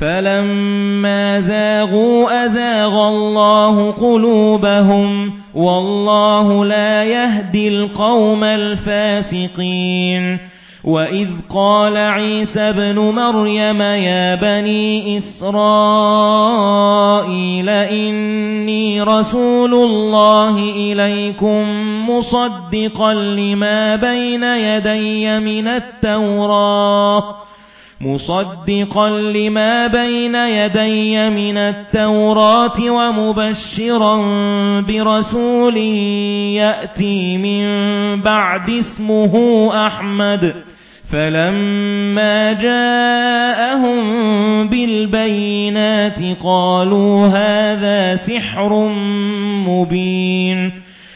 فَلَمَّا زَاغُوا أَزَاغَ اللَّهُ قُلُوبَهُمْ وَاللَّهُ لَا يَهْدِي الْقَوْمَ الْفَاسِقِينَ وَإِذْ قَالَ عِيسَى ابْنُ مَرْيَمَ يَا بَنِي إِسْرَائِيلَ إِنِّي رَسُولُ اللَّهِ إِلَيْكُمْ مُصَدِّقًا لِمَا بَيْنَ يَدَيَّ مِنَ التَّوْرَاةِ مُصَدِّقًا لِمَا بَيْنَ يَدَيَّ مِنَ التَّوْرَاةِ وَمُبَشِّرًا بِرَسُولٍ يَأْتِي مِن بَعْدِ اسْمُهُ أَحْمَدُ. فَلَمَّا جَاءَهُم بِالْبَيِّنَاتِ قَالُوا هَذَا سِحْرٌ مُبِينٌ.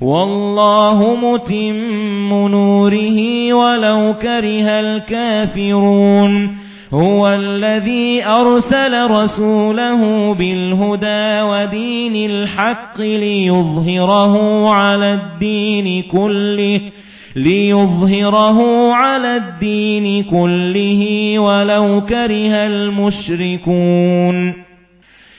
وَاللَّهُ مُتِمُّ نُورِهِ وَلَوْ كَرِهَ الْكَافِرُونَ. هُوَ الَّذِي أَرْسَلَ رَسُولَهُ بِالْهُدَى وَدِينِ الْحَقِّ لِيُظْهِرَهُ عَلَى الدِّينِ كُلِّهِ لِيُظْهِرَهُ عَلَى الدِّينِ كُلِّهِ وَلَوْ كَرِهَ الْمُشْرِكُونَ.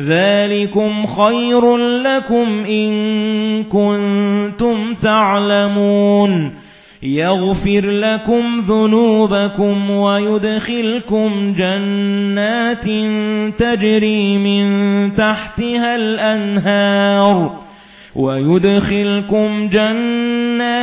ذَلِكُمْ خَيْرٌ لَكُمْ إِن كُنتُمْ تَعْلَمُونَ يَغْفِرْ لَكُمْ ذُنُوبَكُمْ وَيُدْخِلْكُمْ جَنَّاتٍ تَجْرِي مِن تَحْتِهَا الْأَنْهَارُ وَيُدْخِلْكُمْ جَنَّاتٍ